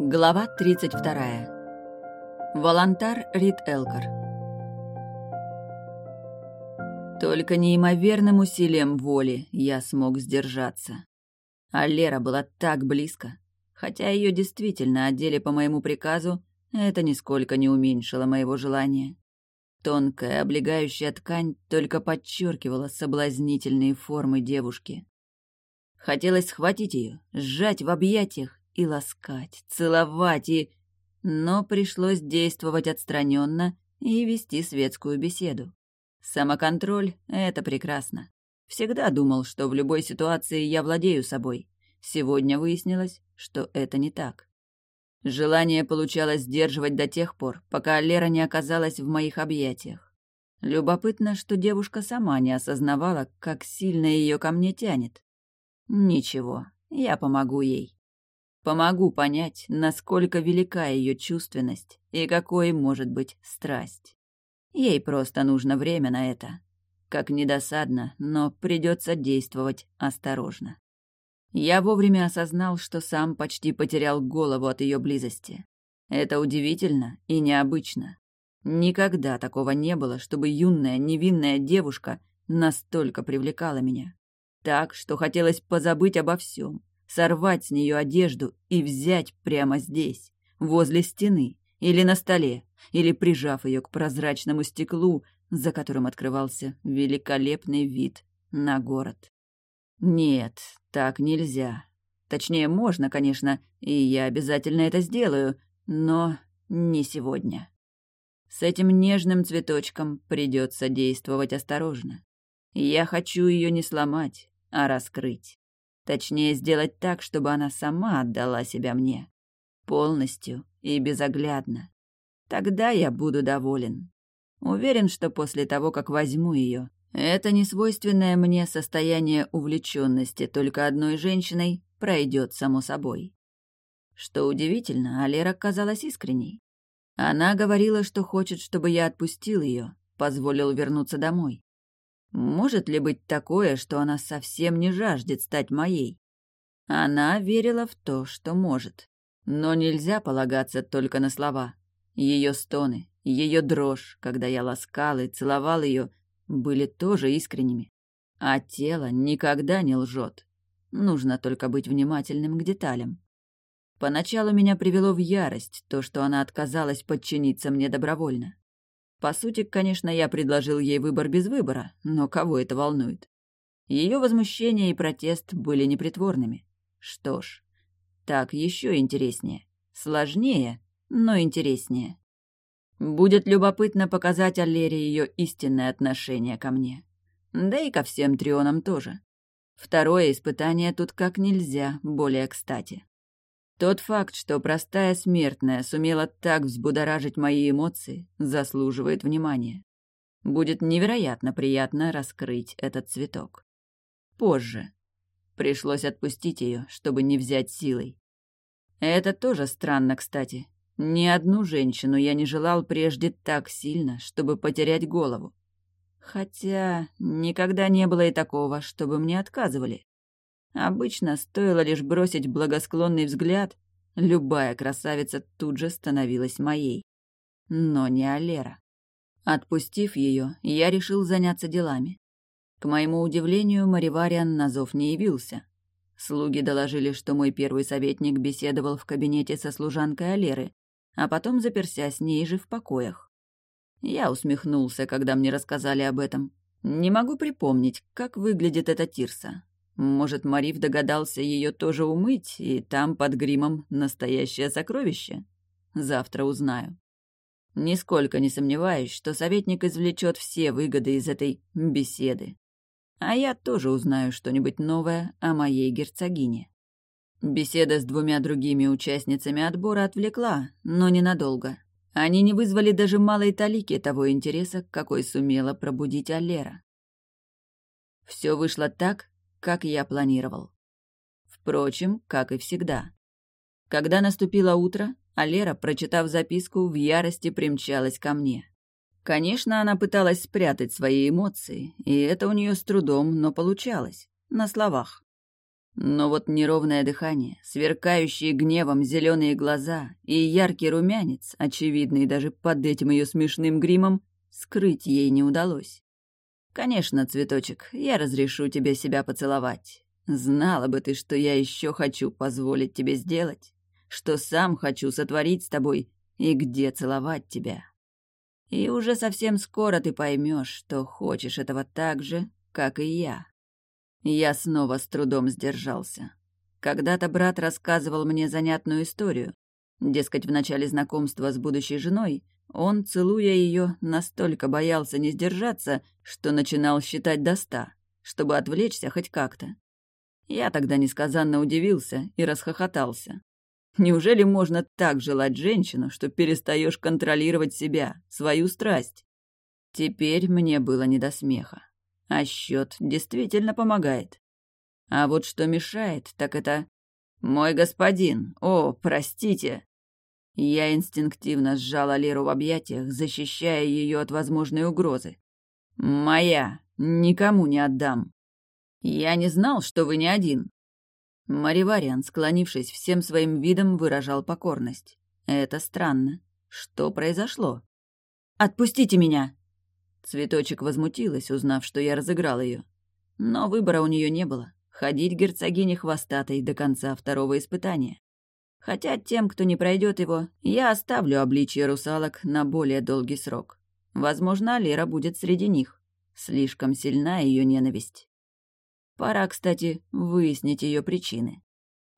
Глава 32. Волонтар Рид Элкар. Только неимоверным усилием воли я смог сдержаться. А Лера была так близко. Хотя ее действительно одели по моему приказу, это нисколько не уменьшило моего желания. Тонкая, облегающая ткань только подчеркивала соблазнительные формы девушки. Хотелось схватить ее, сжать в объятиях и ласкать, целовать и... Но пришлось действовать отстраненно и вести светскую беседу. Самоконтроль — это прекрасно. Всегда думал, что в любой ситуации я владею собой. Сегодня выяснилось, что это не так. Желание получалось сдерживать до тех пор, пока Лера не оказалась в моих объятиях. Любопытно, что девушка сама не осознавала, как сильно ее ко мне тянет. Ничего, я помогу ей. Помогу понять, насколько велика ее чувственность и какой может быть страсть. Ей просто нужно время на это. Как недосадно, но придется действовать осторожно. Я вовремя осознал, что сам почти потерял голову от ее близости. Это удивительно и необычно. Никогда такого не было, чтобы юная невинная девушка настолько привлекала меня. Так, что хотелось позабыть обо всем, сорвать с нее одежду и взять прямо здесь, возле стены, или на столе, или прижав ее к прозрачному стеклу, за которым открывался великолепный вид на город. Нет, так нельзя. Точнее, можно, конечно, и я обязательно это сделаю, но не сегодня. С этим нежным цветочком придется действовать осторожно. Я хочу ее не сломать, а раскрыть. Точнее, сделать так, чтобы она сама отдала себя мне. Полностью и безоглядно. Тогда я буду доволен. Уверен, что после того, как возьму ее, это несвойственное мне состояние увлеченности только одной женщиной пройдет само собой. Что удивительно, Алера казалась искренней. Она говорила, что хочет, чтобы я отпустил ее, позволил вернуться домой. Может ли быть такое, что она совсем не жаждет стать моей? Она верила в то, что может. Но нельзя полагаться только на слова. Ее стоны, ее дрожь, когда я ласкал и целовал ее, были тоже искренними. А тело никогда не лжет. Нужно только быть внимательным к деталям. Поначалу меня привело в ярость то, что она отказалась подчиниться мне добровольно. По сути, конечно, я предложил ей выбор без выбора, но кого это волнует? Ее возмущение и протест были непритворными. Что ж, так еще интереснее. Сложнее, но интереснее. Будет любопытно показать Аллере ее истинное отношение ко мне. Да и ко всем трионам тоже. Второе испытание тут как нельзя более кстати. Тот факт, что простая смертная сумела так взбудоражить мои эмоции, заслуживает внимания. Будет невероятно приятно раскрыть этот цветок. Позже. Пришлось отпустить ее, чтобы не взять силой. Это тоже странно, кстати. Ни одну женщину я не желал прежде так сильно, чтобы потерять голову. Хотя никогда не было и такого, чтобы мне отказывали. Обычно стоило лишь бросить благосклонный взгляд, любая красавица тут же становилась моей. Но не Алера. Отпустив ее, я решил заняться делами. К моему удивлению, Маривариан на зов не явился. Слуги доложили, что мой первый советник беседовал в кабинете со служанкой Алеры, а потом заперся с ней же в покоях. Я усмехнулся, когда мне рассказали об этом. Не могу припомнить, как выглядит эта Тирса, может, Мариф догадался ее тоже умыть, и там под гримом настоящее сокровище? Завтра узнаю. Нисколько не сомневаюсь, что советник извлечет все выгоды из этой беседы. А я тоже узнаю что-нибудь новое о моей герцогине. Беседа с двумя другими участницами отбора отвлекла, но ненадолго. Они не вызвали даже малой талики того интереса, какой сумела пробудить Аллера. Все вышло так, как я планировал. Впрочем, как и всегда. Когда наступило утро, Алера, прочитав записку, в ярости примчалась ко мне. Конечно, она пыталась спрятать свои эмоции, и это у нее с трудом, но получалось. На словах. Но вот неровное дыхание, сверкающие гневом зеленые глаза и яркий румянец, очевидный даже под этим ее смешным гримом, скрыть ей не удалось. «Конечно, цветочек, я разрешу тебе себя поцеловать. Знала бы ты, что я еще хочу позволить тебе сделать, что сам хочу сотворить с тобой и где целовать тебя. И уже совсем скоро ты поймешь, что хочешь этого так же, как и я». Я снова с трудом сдержался. Когда-то брат рассказывал мне занятную историю. Дескать, в начале знакомства с будущей женой он, целуя ее, настолько боялся не сдержаться, что начинал считать до ста, чтобы отвлечься хоть как-то. Я тогда несказанно удивился и расхохотался. Неужели можно так желать женщину, что перестаешь контролировать себя, свою страсть? Теперь мне было не до смеха. А счет действительно помогает. А вот что мешает, так это... «Мой господин! О, простите!» Я инстинктивно сжала Леру в объятиях, защищая ее от возможной угрозы. «Моя! Никому не отдам!» «Я не знал, что вы не один!» Маривариан, склонившись всем своим видом, выражал покорность. «Это странно. Что произошло?» «Отпустите меня!» Цветочек возмутилась, узнав, что я разыграл ее. Но выбора у нее не было. Ходить герцогине хвостатой до конца второго испытания. Хотя тем, кто не пройдет его, я оставлю обличье русалок на более долгий срок. Возможно, Лера будет среди них. Слишком сильна ее ненависть. Пора, кстати, выяснить ее причины.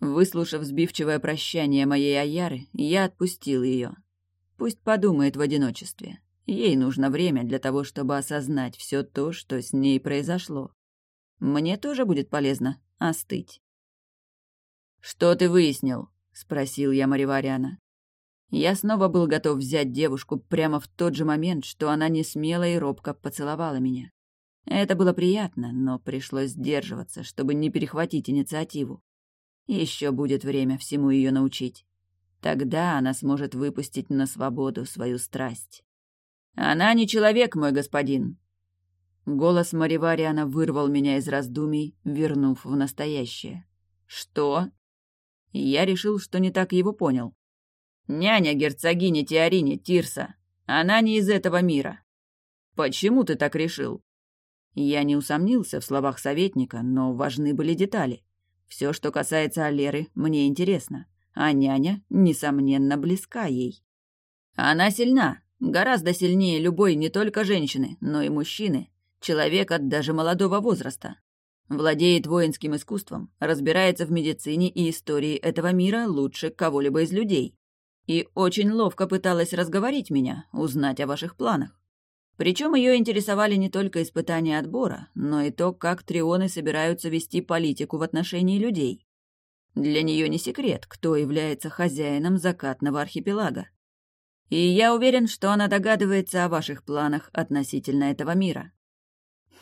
Выслушав сбивчивое прощание моей Аяры, я отпустил ее. Пусть подумает в одиночестве. Ей нужно время для того, чтобы осознать все то, что с ней произошло. Мне тоже будет полезно остыть. «Что ты выяснил?» — спросил я Маривариана. Я снова был готов взять девушку прямо в тот же момент, что она не смело и робко поцеловала меня. Это было приятно, но пришлось сдерживаться, чтобы не перехватить инициативу. Еще будет время всему ее научить. Тогда она сможет выпустить на свободу свою страсть. «Она не человек, мой господин!» Голос Маривариана вырвал меня из раздумий, вернув в настоящее. «Что?» Я решил, что не так его понял. «Няня герцогини Теорини Тирса. Она не из этого мира». «Почему ты так решил?» Я не усомнился в словах советника, но важны были детали. Все, что касается Алеры, мне интересно, а няня, несомненно, близка ей. Она сильна, гораздо сильнее любой не только женщины, но и мужчины, человека даже молодого возраста. Владеет воинским искусством, разбирается в медицине и истории этого мира лучше кого-либо из людей. И очень ловко пыталась разговорить меня, узнать о ваших планах. Причем ее интересовали не только испытания отбора, но и то, как трионы собираются вести политику в отношении людей. Для нее не секрет, кто является хозяином закатного архипелага. И я уверен, что она догадывается о ваших планах относительно этого мира.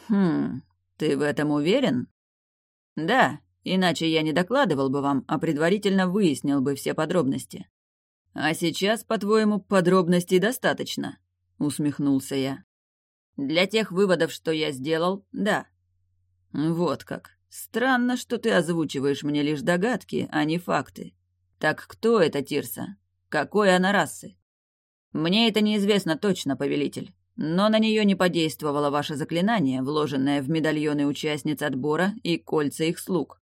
Хм, «Ты в этом уверен?» «Да, иначе я не докладывал бы вам, а предварительно выяснил бы все подробности». «А сейчас, по-твоему, подробностей достаточно?» — усмехнулся я. «Для тех выводов, что я сделал, да». «Вот как. Странно, что ты озвучиваешь мне лишь догадки, а не факты. Так кто эта Тирса? Какой она расы?» «Мне это неизвестно точно, повелитель. Но на нее не подействовало ваше заклинание, вложенное в медальоны участниц отбора и кольца их слуг.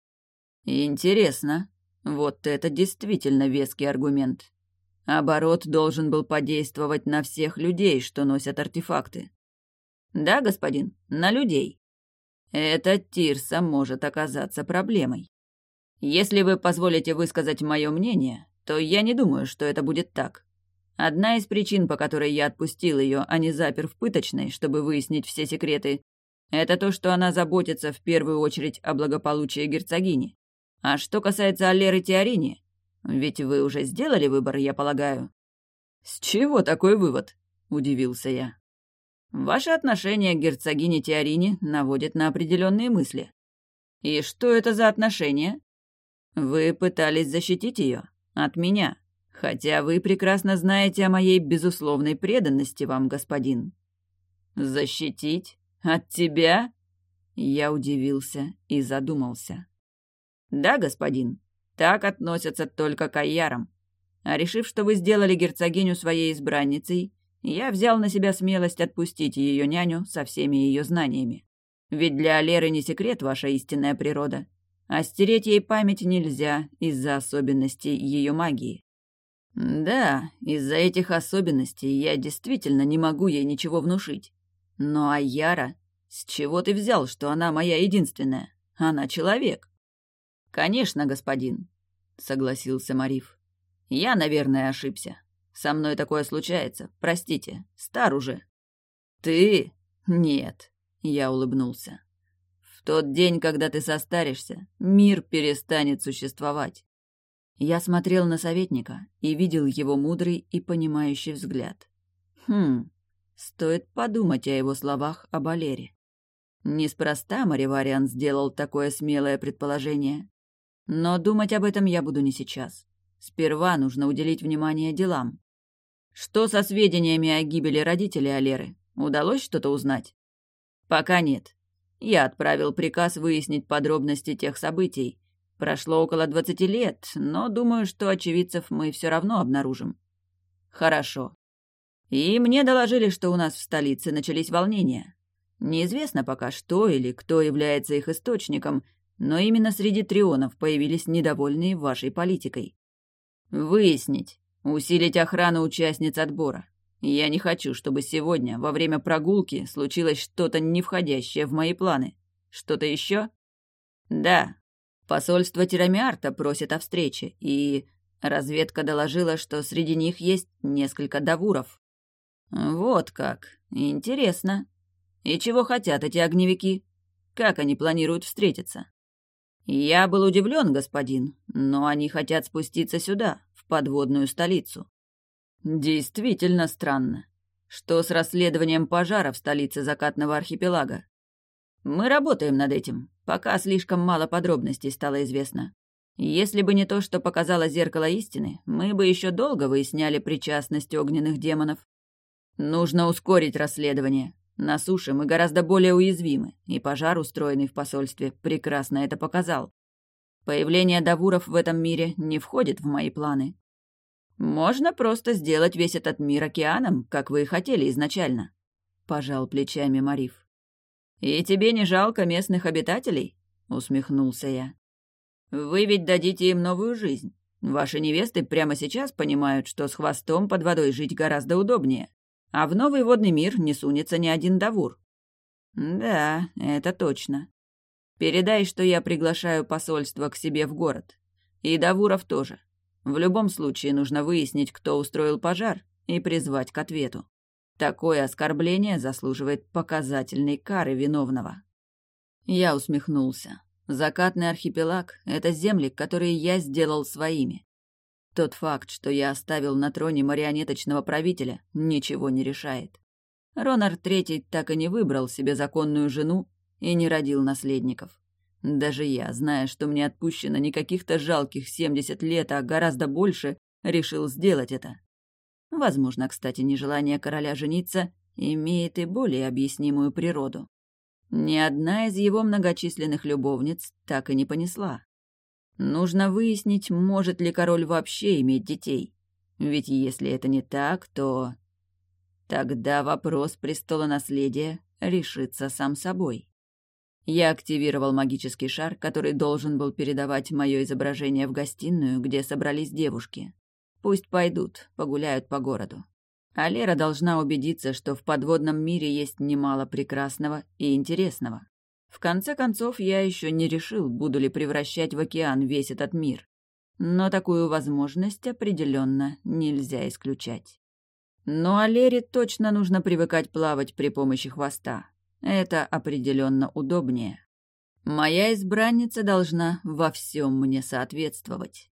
Интересно. Вот это действительно веский аргумент. Оборот должен был подействовать на всех людей, что носят артефакты. Да, господин, на людей. Эта Тирса может оказаться проблемой. Если вы позволите высказать мое мнение, то я не думаю, что это будет так. Одна из причин, по которой я отпустил ее, а не запер в пыточной, чтобы выяснить все секреты, это то, что она заботится в первую очередь о благополучии герцогини. А что касается Алеры Теорини, ведь вы уже сделали выбор, я полагаю. С чего такой вывод? удивился я. Ваше отношение к герцогине Теорини наводит на определенные мысли. И что это за отношения? Вы пытались защитить ее от меня. Хотя вы прекрасно знаете о моей безусловной преданности вам, господин. Защитить? От тебя? Я удивился и задумался. Да, господин, так относятся только к аярам. А решив, что вы сделали герцогиню своей избранницей, я взял на себя смелость отпустить ее няню со всеми ее знаниями. Ведь для Алеры не секрет ваша истинная природа, а стереть ей память нельзя из-за особенностей ее магии. Да, из-за этих особенностей я действительно не могу ей ничего внушить. Но Аяра, с чего ты взял, что она моя единственная? Она человек. Конечно, господин, согласился Мариф. Я, наверное, ошибся. Со мной такое случается. Простите, стар уже. Ты? Нет, я улыбнулся. В тот день, когда ты состаришься, мир перестанет существовать. Я смотрел на советника и видел его мудрый и понимающий взгляд. Хм, стоит подумать о его словах о Балере. Неспроста Маривариан сделал такое смелое предположение. Но думать об этом я буду не сейчас. Сперва нужно уделить внимание делам. Что со сведениями о гибели родителей Алеры? Удалось что-то узнать? Пока нет. Я отправил приказ выяснить подробности тех событий. Прошло около двадцати лет, но думаю, что очевидцев мы все равно обнаружим. Хорошо. И мне доложили, что у нас в столице начались волнения. Неизвестно пока что или кто является их источником, но именно среди трионов появились недовольные вашей политикой. Выяснить, усилить охрану участниц отбора. Я не хочу, чтобы сегодня, во время прогулки, случилось что-то не входящее в мои планы. Что-то еще? Да. Посольство Тирамиарта просит о встрече, и разведка доложила, что среди них есть несколько давуров. Вот как. Интересно. И чего хотят эти огневики? Как они планируют встретиться? Я был удивлен, господин, но они хотят спуститься сюда, в подводную столицу. Действительно странно. Что с расследованием пожара в столице закатного архипелага? Мы работаем над этим, пока слишком мало подробностей стало известно. Если бы не то, что показало зеркало истины, мы бы еще долго выясняли причастность огненных демонов. Нужно ускорить расследование. На суше мы гораздо более уязвимы, и пожар, устроенный в посольстве, прекрасно это показал. Появление Давуров в этом мире не входит в мои планы. Можно просто сделать весь этот мир океаном, как вы и хотели изначально, пожал плечами Мариф. И тебе не жалко местных обитателей? усмехнулся я. Вы ведь дадите им новую жизнь. Ваши невесты прямо сейчас понимают, что с хвостом под водой жить гораздо удобнее, а в новый водный мир не сунется ни один Давур. Да, это точно. Передай, что я приглашаю посольство к себе в город. И Давуров тоже. В любом случае нужно выяснить, кто устроил пожар, и призвать к ответу. Такое оскорбление заслуживает показательной кары виновного. Я усмехнулся. Закатный архипелаг — это земли, которые я сделал своими. Тот факт, что я оставил на троне марионеточного правителя, ничего не решает. Ронар Третий так и не выбрал себе законную жену и не родил наследников. Даже я, зная, что мне отпущено не каких-то жалких семьдесят лет, а гораздо больше, решил сделать это. Возможно, кстати, нежелание короля жениться имеет и более объяснимую природу. Ни одна из его многочисленных любовниц так и не понесла. Нужно выяснить, может ли король вообще иметь детей. Ведь если это не так, то... Тогда вопрос престола наследия решится сам собой. Я активировал магический шар, который должен был передавать мое изображение в гостиную, где собрались девушки. Пусть пойдут, погуляют по городу. А Лера должна убедиться, что в подводном мире есть немало прекрасного и интересного. В конце концов, я еще не решил, буду ли превращать в океан весь этот мир. Но такую возможность определенно нельзя исключать. Но а Лере точно нужно привыкать плавать при помощи хвоста. Это определенно удобнее. Моя избранница должна во всем мне соответствовать.